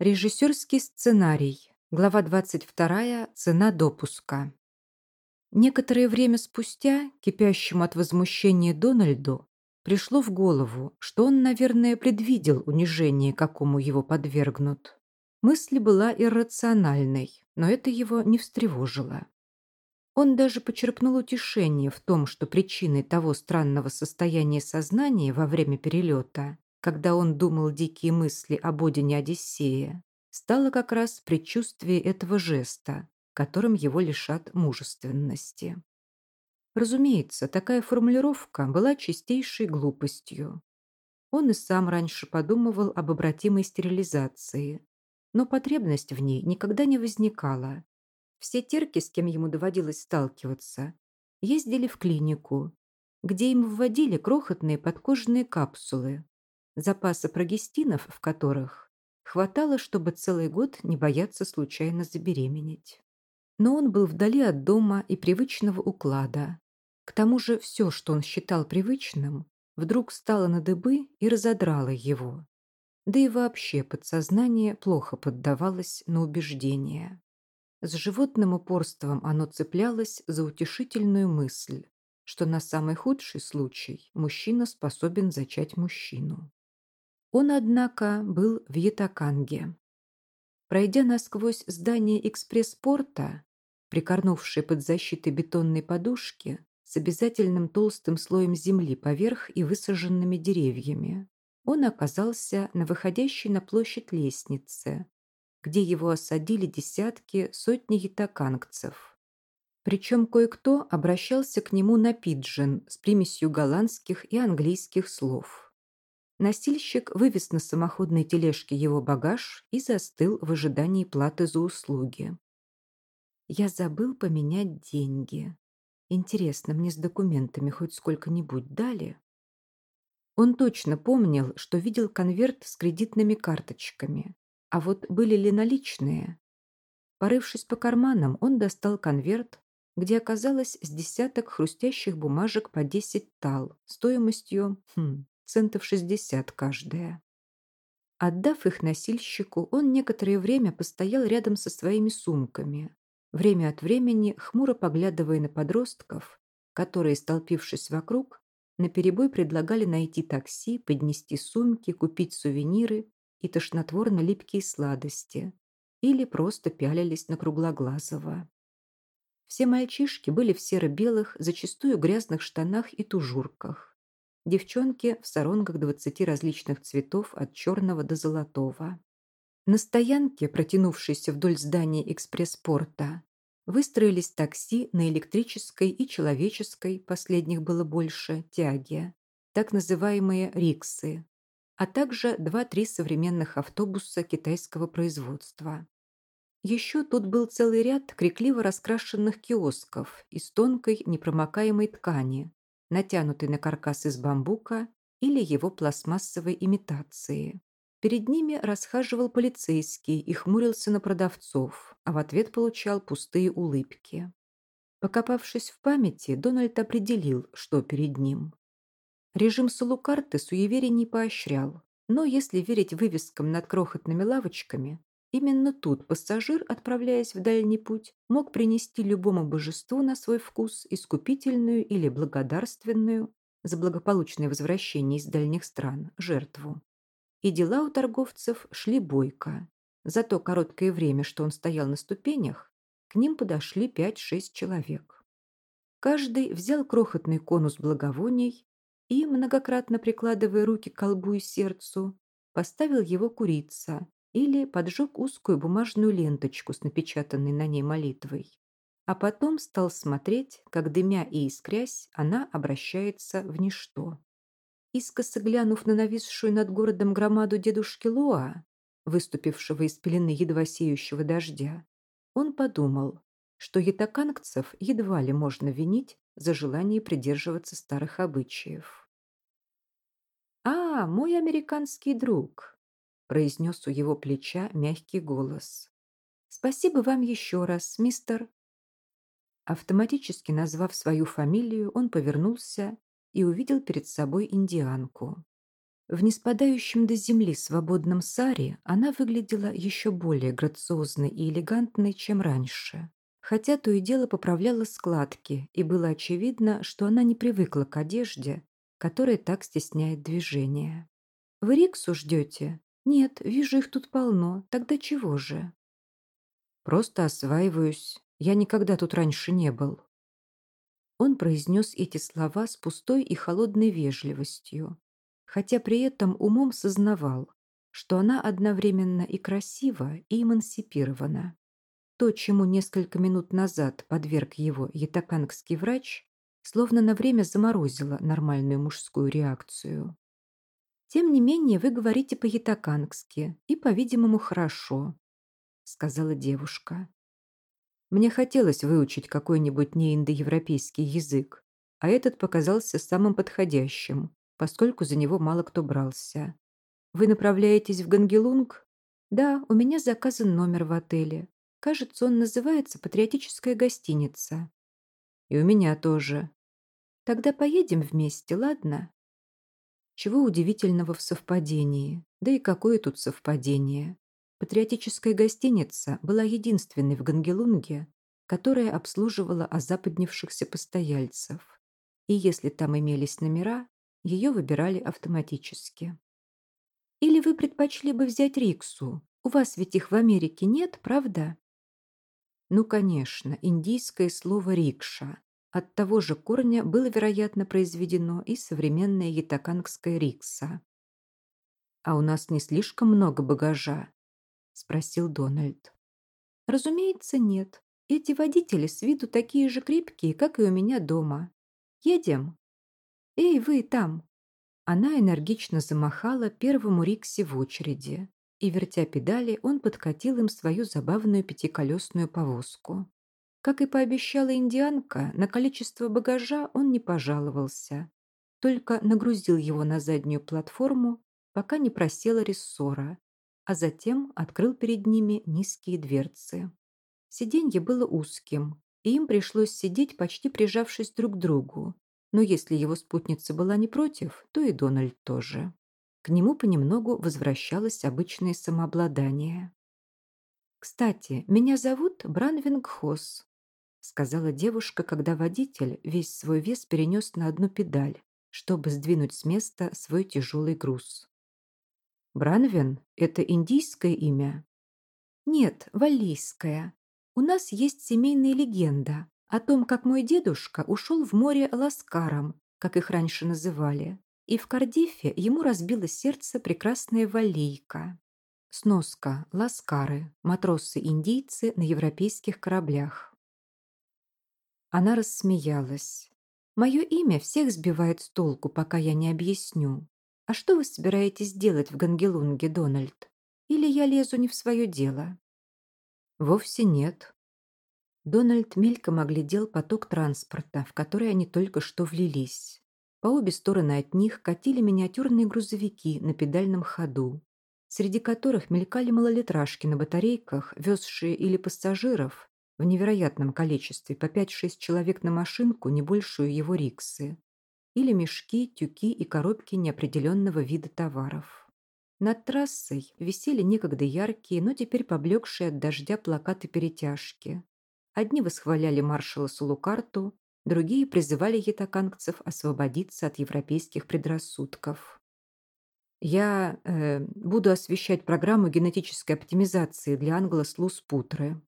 Режиссерский сценарий. Глава 22. Цена допуска. Некоторое время спустя, кипящему от возмущения Дональду, пришло в голову, что он, наверное, предвидел унижение, какому его подвергнут. Мысль была иррациональной, но это его не встревожило. Он даже почерпнул утешение в том, что причиной того странного состояния сознания во время перелета когда он думал дикие мысли об Одине Одиссея, стало как раз предчувствие этого жеста, которым его лишат мужественности. Разумеется, такая формулировка была чистейшей глупостью. Он и сам раньше подумывал об обратимой стерилизации, но потребность в ней никогда не возникала. Все терки, с кем ему доводилось сталкиваться, ездили в клинику, где им вводили крохотные подкожные капсулы, запаса прогестинов в которых хватало, чтобы целый год не бояться случайно забеременеть. Но он был вдали от дома и привычного уклада. К тому же все, что он считал привычным, вдруг стало на дыбы и разодрало его. Да и вообще подсознание плохо поддавалось на убеждения. С животным упорством оно цеплялось за утешительную мысль, что на самый худший случай мужчина способен зачать мужчину. Он, однако, был в Ятаканге. Пройдя насквозь здание экспресс-порта, прикорнувшее под защитой бетонной подушки, с обязательным толстым слоем земли поверх и высаженными деревьями, он оказался на выходящей на площадь лестнице, где его осадили десятки, сотни ятакангцев. Причем кое-кто обращался к нему на пиджин с примесью голландских и английских слов. Носильщик вывез на самоходной тележке его багаж и застыл в ожидании платы за услуги. Я забыл поменять деньги. Интересно, мне с документами хоть сколько-нибудь дали? Он точно помнил, что видел конверт с кредитными карточками. А вот были ли наличные? Порывшись по карманам, он достал конверт, где оказалось с десяток хрустящих бумажек по 10 тал стоимостью, хм, центов 60 каждая. Отдав их носильщику, он некоторое время постоял рядом со своими сумками, время от времени хмуро поглядывая на подростков, которые, столпившись вокруг, наперебой предлагали найти такси, поднести сумки, купить сувениры и тошнотворно-липкие сладости, или просто пялились на Круглоглазого. Все мальчишки были в серо-белых, зачастую грязных штанах и тужурках. Девчонки в саронгах двадцати различных цветов от черного до золотого. На стоянке, протянувшейся вдоль здания экспресс-порта, выстроились такси на электрической и человеческой, последних было больше, тяге, так называемые риксы, а также два-три современных автобуса китайского производства. Еще тут был целый ряд крикливо раскрашенных киосков из тонкой непромокаемой ткани, натянутый на каркас из бамбука или его пластмассовой имитации. Перед ними расхаживал полицейский и хмурился на продавцов, а в ответ получал пустые улыбки. Покопавшись в памяти, Дональд определил, что перед ним. Режим Салукарты суеверий не поощрял, но если верить вывескам над крохотными лавочками, Именно тут пассажир, отправляясь в дальний путь, мог принести любому божеству на свой вкус искупительную или благодарственную за благополучное возвращение из дальних стран жертву. И дела у торговцев шли бойко. За то короткое время, что он стоял на ступенях, к ним подошли пять-шесть человек. Каждый взял крохотный конус благовоний и, многократно прикладывая руки к колбу и сердцу, поставил его курица, или поджег узкую бумажную ленточку с напечатанной на ней молитвой. А потом стал смотреть, как, дымя и искрясь, она обращается в ничто. Искоса глянув на нависшую над городом громаду дедушки Лоа, выступившего из пелены едва сеющего дождя, он подумал, что ятакангцев едва ли можно винить за желание придерживаться старых обычаев. «А, мой американский друг!» Произнес у его плеча мягкий голос. «Спасибо вам еще раз, мистер...» Автоматически назвав свою фамилию, он повернулся и увидел перед собой индианку. В неспадающем до земли свободном саре она выглядела еще более грациозной и элегантной, чем раньше. Хотя то и дело поправляла складки, и было очевидно, что она не привыкла к одежде, которая так стесняет движение. «Вы Риксу ждете?» «Нет, вижу, их тут полно. Тогда чего же?» «Просто осваиваюсь. Я никогда тут раньше не был». Он произнес эти слова с пустой и холодной вежливостью, хотя при этом умом сознавал, что она одновременно и красива, и эмансипирована. То, чему несколько минут назад подверг его ятакангский врач, словно на время заморозило нормальную мужскую реакцию. «Тем не менее, вы говорите по-ятакангски, и, по-видимому, хорошо», — сказала девушка. Мне хотелось выучить какой-нибудь неиндоевропейский язык, а этот показался самым подходящим, поскольку за него мало кто брался. «Вы направляетесь в Гангелунг?» «Да, у меня заказан номер в отеле. Кажется, он называется «Патриотическая гостиница». «И у меня тоже». «Тогда поедем вместе, ладно?» Чего удивительного в совпадении? Да и какое тут совпадение? Патриотическая гостиница была единственной в Гангелунге, которая обслуживала озападнившихся постояльцев. И если там имелись номера, ее выбирали автоматически. Или вы предпочли бы взять Риксу? У вас ведь их в Америке нет, правда? Ну, конечно, индийское слово «рикша». От того же корня было, вероятно, произведено и современное ятакангское «рикса». «А у нас не слишком много багажа?» – спросил Дональд. «Разумеется, нет. Эти водители с виду такие же крепкие, как и у меня дома. Едем?» «Эй, вы там!» Она энергично замахала первому Рикси в очереди, и, вертя педали, он подкатил им свою забавную пятиколесную повозку. Как и пообещала индианка, на количество багажа он не пожаловался, только нагрузил его на заднюю платформу, пока не просела рессора, а затем открыл перед ними низкие дверцы. Сиденье было узким, и им пришлось сидеть, почти прижавшись друг к другу, но если его спутница была не против, то и Дональд тоже. К нему понемногу возвращалось обычное самообладание. «Кстати, меня зовут Бранвинг Хосс», сказала девушка, когда водитель весь свой вес перенес на одну педаль, чтобы сдвинуть с места свой тяжелый груз. «Бранвин — это индийское имя?» «Нет, валлийское. У нас есть семейная легенда, о том, как мой дедушка ушел в море Ласкаром, как их раньше называли, и в Кардифе ему разбило сердце прекрасная валийка. Сноска, ласкары, матросы-индийцы на европейских кораблях. Она рассмеялась. «Мое имя всех сбивает с толку, пока я не объясню. А что вы собираетесь делать в Гангелунге, Дональд? Или я лезу не в свое дело?» «Вовсе нет», Дональд мельком оглядел поток транспорта, в который они только что влились. По обе стороны от них катили миниатюрные грузовики на педальном ходу, среди которых мелькали малолитражки на батарейках, везшие или пассажиров в невероятном количестве по 5-6 человек на машинку, не большую его риксы, или мешки, тюки и коробки неопределенного вида товаров. Над трассой висели некогда яркие, но теперь поблекшие от дождя плакаты перетяжки, Одни восхваляли маршала Сулукарту, другие призывали ятакангцев освободиться от европейских предрассудков. «Я э, буду освещать программу генетической оптимизации для англослуз-путры», —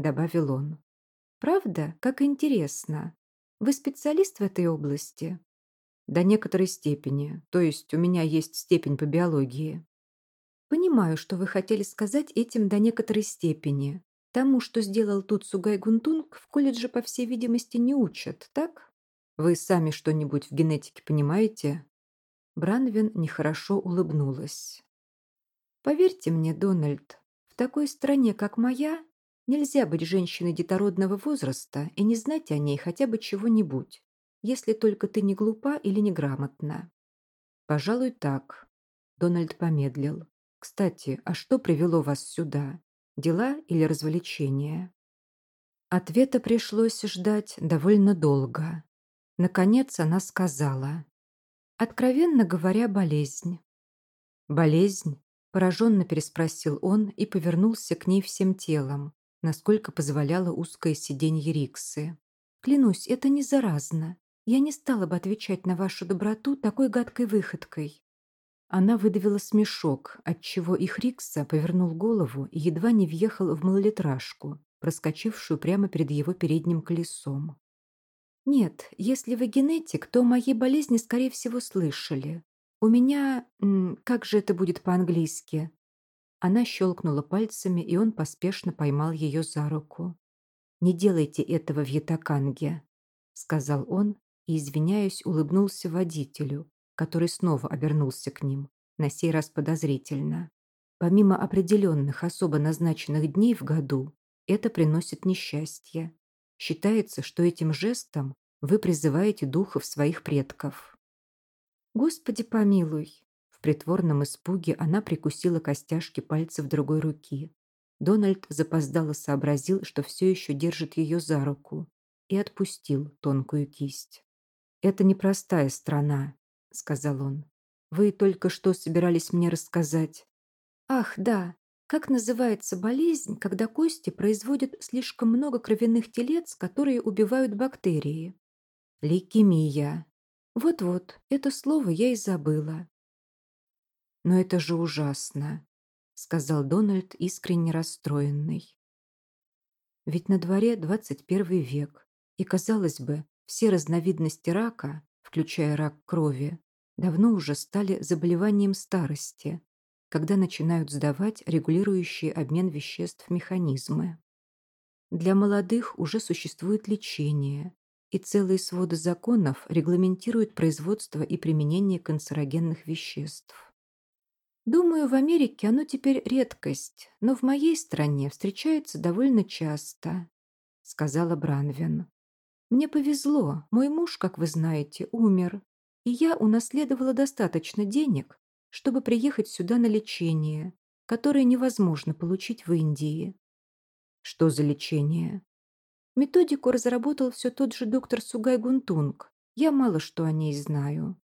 добавил он. «Правда? Как интересно. Вы специалист в этой области?» «До некоторой степени. То есть у меня есть степень по биологии». «Понимаю, что вы хотели сказать этим до некоторой степени. Тому, что сделал тут Сугай Гунтунг, в колледже, по всей видимости, не учат, так? Вы сами что-нибудь в генетике понимаете?» Бранвин нехорошо улыбнулась. «Поверьте мне, Дональд, в такой стране, как моя, нельзя быть женщиной детородного возраста и не знать о ней хотя бы чего-нибудь, если только ты не глупа или неграмотна». «Пожалуй, так», — Дональд помедлил. «Кстати, а что привело вас сюда? Дела или развлечения? Ответа пришлось ждать довольно долго. Наконец она сказала. Откровенно говоря, болезнь. «Болезнь?» – пораженно переспросил он и повернулся к ней всем телом, насколько позволяло узкое сиденье Риксы. «Клянусь, это не заразно. Я не стала бы отвечать на вашу доброту такой гадкой выходкой». Она выдавила смешок, отчего их Рикса повернул голову и едва не въехал в малолитражку, проскочившую прямо перед его передним колесом. «Нет, если вы генетик, то о моей болезни, скорее всего, слышали. У меня... Как же это будет по-английски?» Она щелкнула пальцами, и он поспешно поймал ее за руку. «Не делайте этого в Ятаканге», — сказал он и, извиняясь, улыбнулся водителю, который снова обернулся к ним, на сей раз подозрительно. Помимо определенных особо назначенных дней в году, это приносит несчастье. Считается, что этим жестом вы призываете духов своих предков. Господи помилуй! В притворном испуге она прикусила костяшки пальцев другой руки. Дональд запоздало сообразил, что все еще держит ее за руку, и отпустил тонкую кисть. «Это непростая страна», — сказал он. «Вы только что собирались мне рассказать». «Ах, да. Как называется болезнь, когда кости производят слишком много кровяных телец, которые убивают бактерии?» «Лейкемия», вот-вот, это слово я и забыла. Но это же ужасно, сказал Дональд, искренне расстроенный. Ведь на дворе 21 век, и, казалось бы, все разновидности рака, включая рак крови, давно уже стали заболеванием старости, когда начинают сдавать регулирующие обмен веществ механизмы. Для молодых уже существует лечение, и целые своды законов регламентируют производство и применение канцерогенных веществ. Думаю, в Америке оно теперь редкость, но в моей стране встречается довольно часто, сказала Бранвин. Мне повезло, мой муж, как вы знаете, умер, и я унаследовала достаточно денег, чтобы приехать сюда на лечение, которое невозможно получить в Индии. Что за лечение? Методику разработал все тот же доктор Сугай Гунтунг. Я мало что о ней знаю.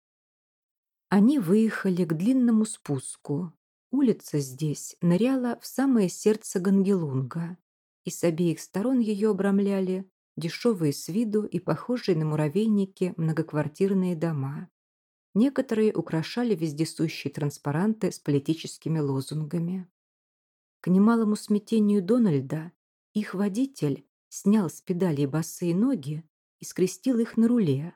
Они выехали к длинному спуску. Улица здесь ныряла в самое сердце Гангелунга, и с обеих сторон ее обрамляли дешевые с виду и похожие на муравейники многоквартирные дома. Некоторые украшали вездесущие транспаранты с политическими лозунгами. К немалому смятению Дональда их водитель снял с педалей босые ноги и скрестил их на руле,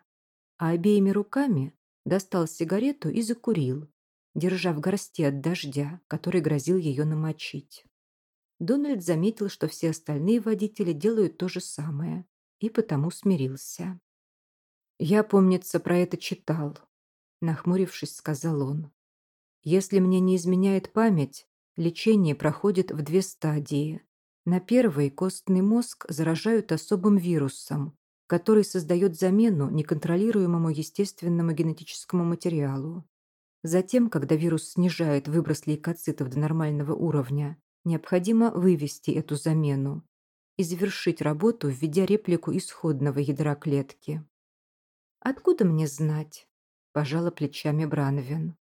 а обеими руками достал сигарету и закурил, держа в горсти от дождя, который грозил ее намочить. Дональд заметил, что все остальные водители делают то же самое, и потому смирился. «Я, помнится, про это читал», — нахмурившись, сказал он. «Если мне не изменяет память, лечение проходит в две стадии. На первый костный мозг заражают особым вирусом, который создает замену неконтролируемому естественному генетическому материалу. Затем, когда вирус снижает выброс лейкоцитов до нормального уровня, необходимо вывести эту замену и завершить работу, введя реплику исходного ядра клетки. «Откуда мне знать?» – пожала плечами Бранвин.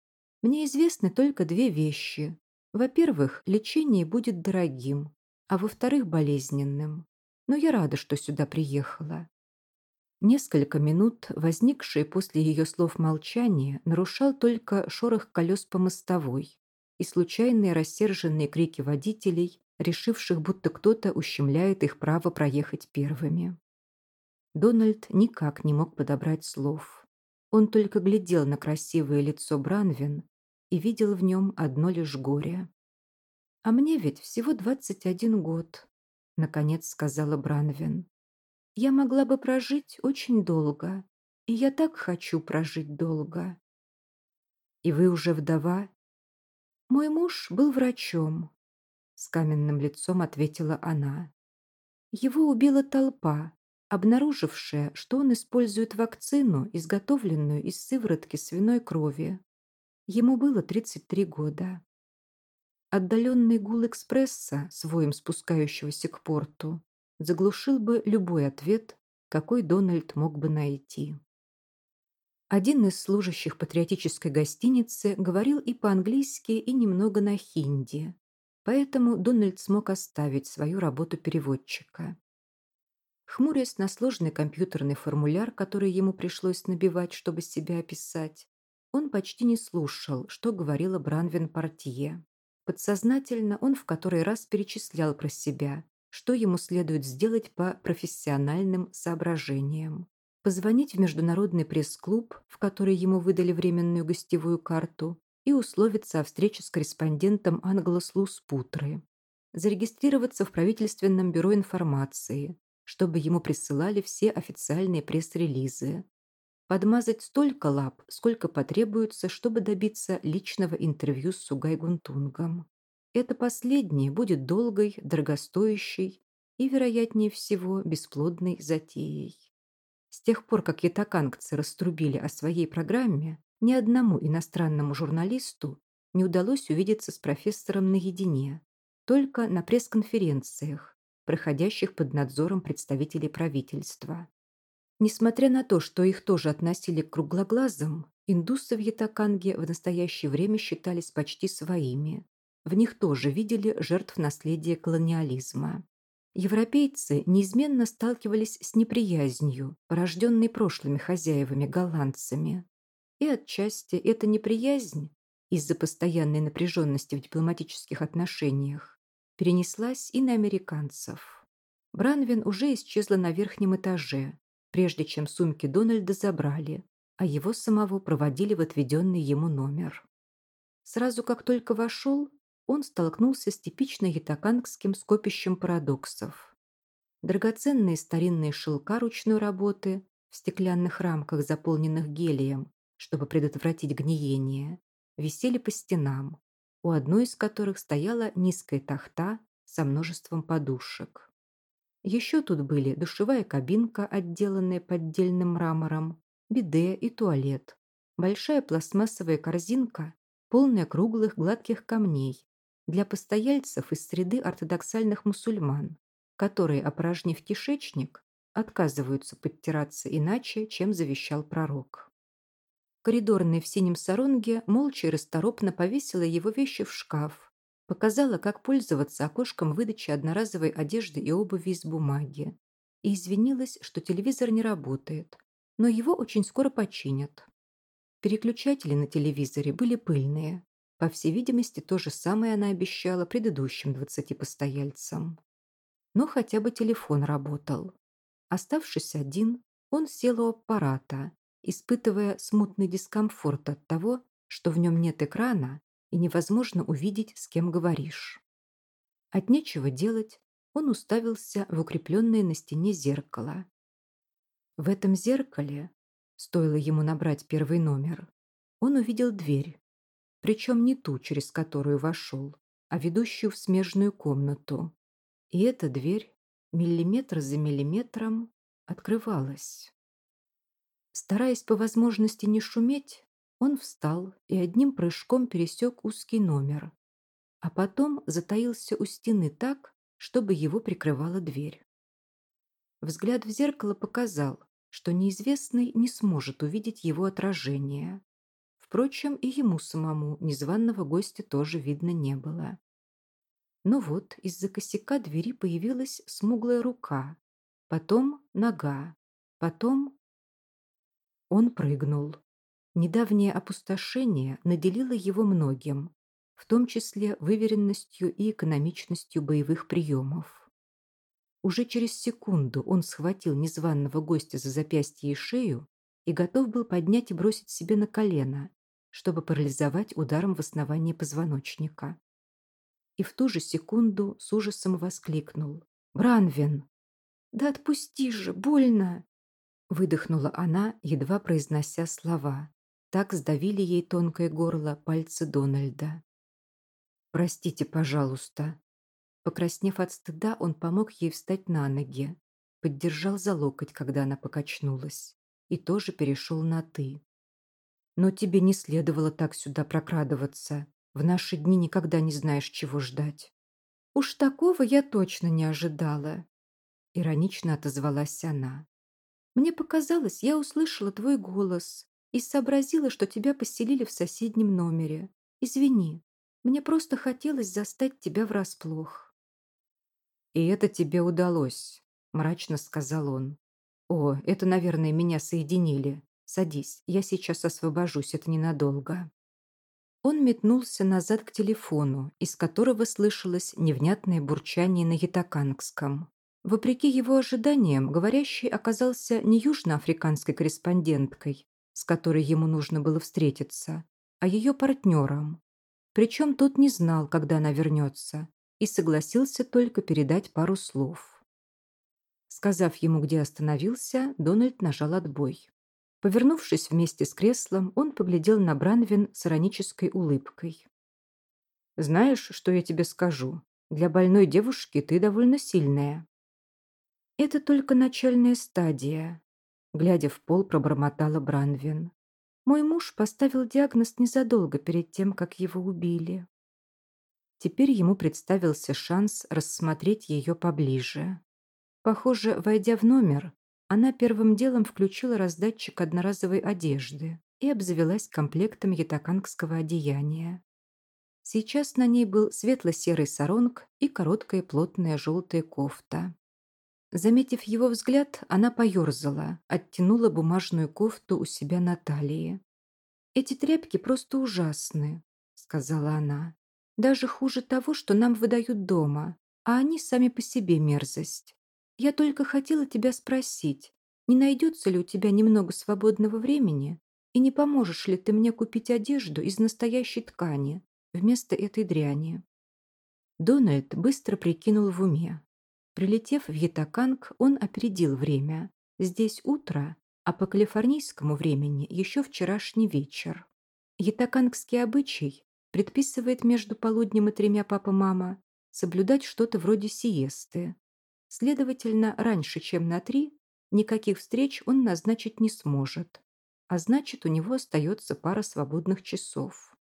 «Мне известны только две вещи. Во-первых, лечение будет дорогим а во-вторых, болезненным. Но я рада, что сюда приехала. Несколько минут, возникшие после ее слов молчания, нарушал только шорох колес по мостовой и случайные рассерженные крики водителей, решивших, будто кто-то ущемляет их право проехать первыми. Дональд никак не мог подобрать слов. Он только глядел на красивое лицо Бранвин и видел в нем одно лишь горе. «А мне ведь всего двадцать один год», — наконец сказала Бранвин. «Я могла бы прожить очень долго, и я так хочу прожить долго». «И вы уже вдова?» «Мой муж был врачом», — с каменным лицом ответила она. «Его убила толпа, обнаружившая, что он использует вакцину, изготовленную из сыворотки свиной крови. Ему было 33 года. Отдаленный гул экспресса, своим спускающегося к порту, заглушил бы любой ответ, какой Дональд мог бы найти. Один из служащих патриотической гостиницы говорил и по-английски, и немного на хинди, поэтому Дональд смог оставить свою работу переводчика. Хмурясь на сложный компьютерный формуляр, который ему пришлось набивать, чтобы себя описать, он почти не слушал, что говорила Бранвин Портье. Подсознательно он в который раз перечислял про себя, что ему следует сделать по профессиональным соображениям? Позвонить в международный пресс-клуб, в который ему выдали временную гостевую карту, и условиться о встрече с корреспондентом Англослус Путры, зарегистрироваться в правительственном бюро информации, чтобы ему присылали все официальные пресс-релизы, подмазать столько лап, сколько потребуется, чтобы добиться личного интервью с Сугай Это последнее будет долгой, дорогостоящей и, вероятнее всего, бесплодной затеей. С тех пор, как ятакангцы раструбили о своей программе, ни одному иностранному журналисту не удалось увидеться с профессором наедине, только на пресс-конференциях, проходящих под надзором представителей правительства. Несмотря на то, что их тоже относили к круглоглазым, индусы в Ятаканге в настоящее время считались почти своими. В них тоже видели жертв наследия колониализма. Европейцы неизменно сталкивались с неприязнью, порожденной прошлыми хозяевами голландцами. И отчасти эта неприязнь из-за постоянной напряженности в дипломатических отношениях перенеслась и на американцев. Бранвин уже исчезла на верхнем этаже, прежде чем сумки Дональда забрали, а его самого проводили в отведенный ему номер. Сразу как только вошел, он столкнулся с типично ятакангским скопищем парадоксов. Драгоценные старинные шелка ручной работы в стеклянных рамках, заполненных гелием, чтобы предотвратить гниение, висели по стенам, у одной из которых стояла низкая тахта со множеством подушек. Еще тут были душевая кабинка, отделанная поддельным мрамором, биде и туалет, большая пластмассовая корзинка, полная круглых гладких камней, для постояльцев из среды ортодоксальных мусульман, которые, опорожнив кишечник, отказываются подтираться иначе, чем завещал пророк. Коридорный в синем саронге молча и расторопно повесила его вещи в шкаф, показала, как пользоваться окошком выдачи одноразовой одежды и обуви из бумаги, и извинилась, что телевизор не работает, но его очень скоро починят. Переключатели на телевизоре были пыльные, по всей видимости, то же самое она обещала предыдущим двадцати постояльцам. Но хотя бы телефон работал. Оставшись один, он сел у аппарата, испытывая смутный дискомфорт от того, что в нем нет экрана и невозможно увидеть, с кем говоришь. От нечего делать, он уставился в укрепленное на стене зеркало. В этом зеркале, стоило ему набрать первый номер, он увидел дверь, причем не ту, через которую вошел, а ведущую в смежную комнату. И эта дверь миллиметр за миллиметром открывалась. Стараясь по возможности не шуметь, он встал и одним прыжком пересек узкий номер, а потом затаился у стены так, чтобы его прикрывала дверь. Взгляд в зеркало показал, что неизвестный не сможет увидеть его отражение. Впрочем, и ему самому незваного гостя тоже видно не было. Но вот из-за косяка двери появилась смуглая рука, потом нога, потом... Он прыгнул. Недавнее опустошение наделило его многим, в том числе выверенностью и экономичностью боевых приемов. Уже через секунду он схватил незваного гостя за запястье и шею и готов был поднять и бросить себе на колено, чтобы парализовать ударом в основание позвоночника. И в ту же секунду с ужасом воскликнул. «Бранвин!» «Да отпусти же, больно!» Выдохнула она, едва произнося слова. Так сдавили ей тонкое горло пальцы Дональда. «Простите, пожалуйста». Покраснев от стыда, он помог ей встать на ноги, поддержал за локоть, когда она покачнулась, и тоже перешел на «ты». Но тебе не следовало так сюда прокрадываться. В наши дни никогда не знаешь, чего ждать. Уж такого я точно не ожидала. Иронично отозвалась она. Мне показалось, я услышала твой голос и сообразила, что тебя поселили в соседнем номере. Извини, мне просто хотелось застать тебя врасплох». «И это тебе удалось», — мрачно сказал он. «О, это, наверное, меня соединили. Садись, я сейчас освобожусь, это ненадолго». Он метнулся назад к телефону, из которого слышалось невнятное бурчание на ятакангском. Вопреки его ожиданиям, говорящий оказался не южноафриканской корреспонденткой, с которой ему нужно было встретиться, а ее партнером. Причем тот не знал, когда она вернется, и согласился только передать пару слов. Сказав ему, где остановился, Дональд нажал отбой. Повернувшись вместе с креслом, он поглядел на Бранвин с иронической улыбкой. «Знаешь, что я тебе скажу? Для больной девушки ты довольно сильная». «Это только начальная стадия», — глядя в пол, пробормотала Бранвин. «Мой муж поставил диагноз незадолго перед тем, как его убили». Теперь ему представился шанс рассмотреть ее поближе. Похоже, войдя в номер, она первым делом включила раздатчик одноразовой одежды и обзавелась комплектом ятакангского одеяния. Сейчас на ней был светло-серый саронг и короткая плотная желтая кофта. Заметив его взгляд, она поерзала, оттянула бумажную кофту у себя на талии. «Эти тряпки просто ужасны», — сказала она. «Даже хуже того, что нам выдают дома, а они сами по себе мерзость. Я только хотела тебя спросить, не найдется ли у тебя немного свободного времени и не поможешь ли ты мне купить одежду из настоящей ткани вместо этой дряни?» Дональд быстро прикинул в уме. Прилетев в Ятаканг, он опередил время. Здесь утро, а по калифорнийскому времени еще вчерашний вечер. Ятакангский обычай предписывает между полуднем и тремя папа-мама соблюдать что-то вроде сиесты, Следовательно, раньше, чем на три, никаких встреч он назначить не сможет. А значит, у него остается пара свободных часов.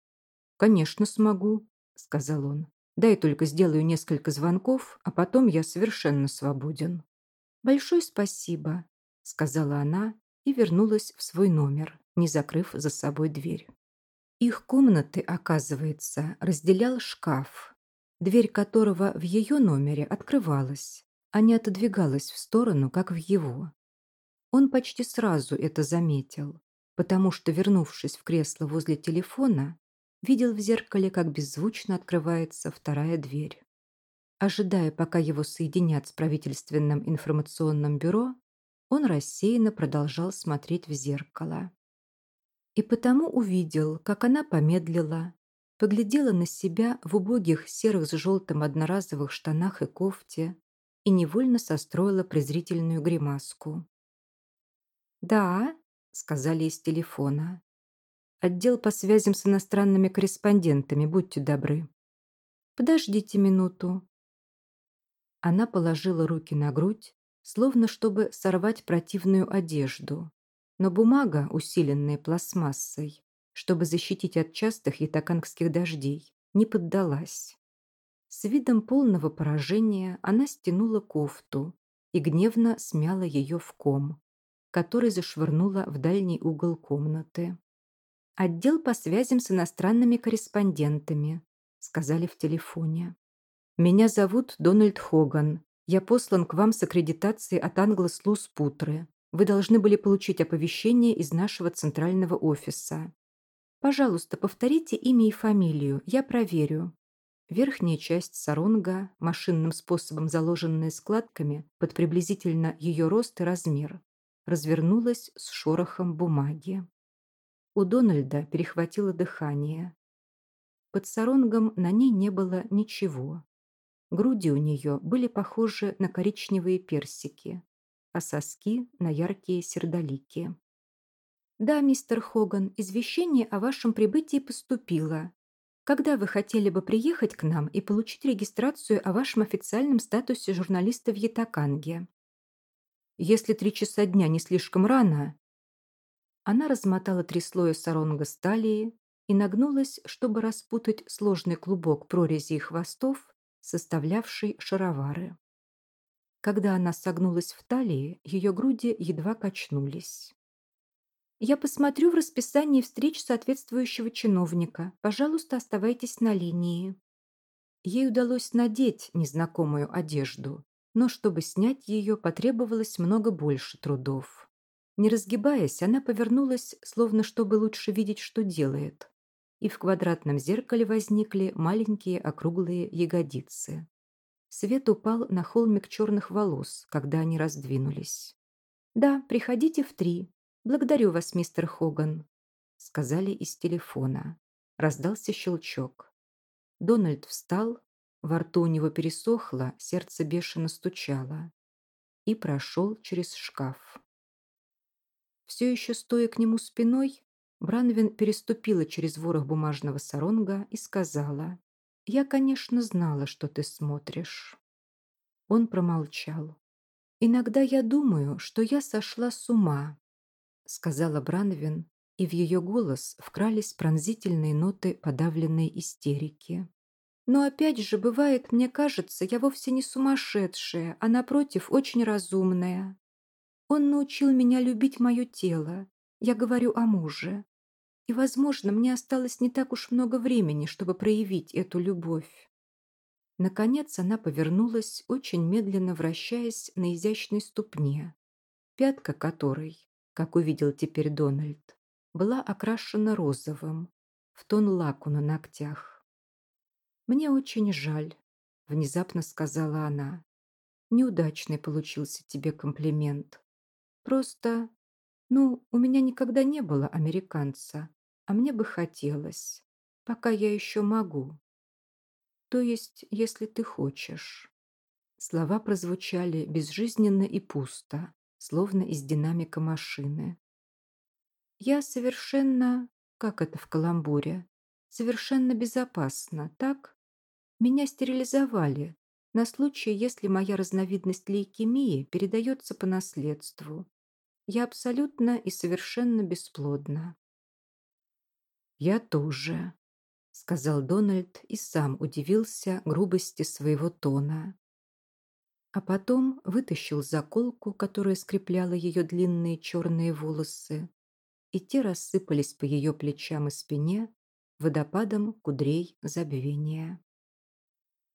«Конечно, смогу», — сказал он. «Дай только сделаю несколько звонков, а потом я совершенно свободен». «Большое спасибо», — сказала она и вернулась в свой номер, не закрыв за собой дверь. Их комнаты, оказывается, разделял шкаф, дверь которого в ее номере открывалась а не отодвигалась в сторону, как в его. Он почти сразу это заметил, потому что, вернувшись в кресло возле телефона, видел в зеркале, как беззвучно открывается вторая дверь. Ожидая, пока его соединят с правительственным информационным бюро, он рассеянно продолжал смотреть в зеркало. И потому увидел, как она помедлила, поглядела на себя в убогих серых с желтым одноразовых штанах и кофте, и невольно состроила презрительную гримаску. «Да», — сказали из телефона. «Отдел по связям с иностранными корреспондентами, будьте добры». «Подождите минуту». Она положила руки на грудь, словно чтобы сорвать противную одежду. Но бумага, усиленная пластмассой, чтобы защитить от частых ятакангских дождей, не поддалась. С видом полного поражения она стянула кофту и гневно смяла ее в ком, который зашвырнула в дальний угол комнаты. «Отдел по связям с иностранными корреспондентами», сказали в телефоне. «Меня зовут Дональд Хоган. Я послан к вам с аккредитацией от Англос Путры. Вы должны были получить оповещение из нашего центрального офиса. Пожалуйста, повторите имя и фамилию, я проверю. Верхняя часть саронга, машинным способом заложенная складками под приблизительно ее рост и размер, развернулась с шорохом бумаги. У Дональда перехватило дыхание. Под саронгом на ней не было ничего. Груди у нее были похожи на коричневые персики, а соски – на яркие сердолики. «Да, мистер Хоган, извещение о вашем прибытии поступило», когда вы хотели бы приехать к нам и получить регистрацию о вашем официальном статусе журналиста в Ятаканге? Если три часа дня не слишком рано... Она размотала три слоя саронга сталии и нагнулась, чтобы распутать сложный клубок прорези и хвостов, составлявший шаровары. Когда она согнулась в талии, ее груди едва качнулись. Я посмотрю в расписании встреч соответствующего чиновника. Пожалуйста, оставайтесь на линии». Ей удалось надеть незнакомую одежду, но чтобы снять ее, потребовалось много больше трудов. Не разгибаясь, она повернулась, словно чтобы лучше видеть, что делает, и в квадратном зеркале возникли маленькие округлые ягодицы. Свет упал на холмик черных волос, когда они раздвинулись. «Да, приходите в три. Благодарю вас, мистер Хоган», — сказали из телефона. Раздался щелчок. Дональд встал, во рту у него пересохло, сердце бешено стучало. И прошел через шкаф. Все еще стоя к нему спиной, Бранвин переступила через ворох бумажного саронга и сказала, «Я, конечно, знала, что ты смотришь». Он промолчал. «Иногда я думаю, что я сошла с ума», сказала Бранвин, и в ее голос вкрались пронзительные ноты подавленной истерики. Но опять же, бывает, мне кажется, я вовсе не сумасшедшая, а, напротив, очень разумная. Он научил меня любить мое тело. Я говорю о муже. И, возможно, мне осталось не так уж много времени, чтобы проявить эту любовь. Наконец она повернулась, очень медленно вращаясь на изящной ступне, пятка которой, как увидел теперь Дональд, была окрашена розовым, в тон лаку на ногтях. «Мне очень жаль», — внезапно сказала она. «Неудачный получился тебе комплимент. Просто, ну, у меня никогда не было американца, а мне бы хотелось, пока я еще могу. То есть, если ты хочешь». Слова прозвучали безжизненно и пусто, словно из динамика машины. «Я совершенно, как это в каламбуре, совершенно безопасна, так?» Меня стерилизовали на случай, если моя разновидность лейкемии передается по наследству. Я абсолютно и совершенно бесплодна. «Я тоже», — сказал Дональд и сам удивился грубости своего тона. А потом вытащил заколку, которая скрепляла ее длинные черные волосы, и те рассыпались по ее плечам и спине водопадом кудрей забвения.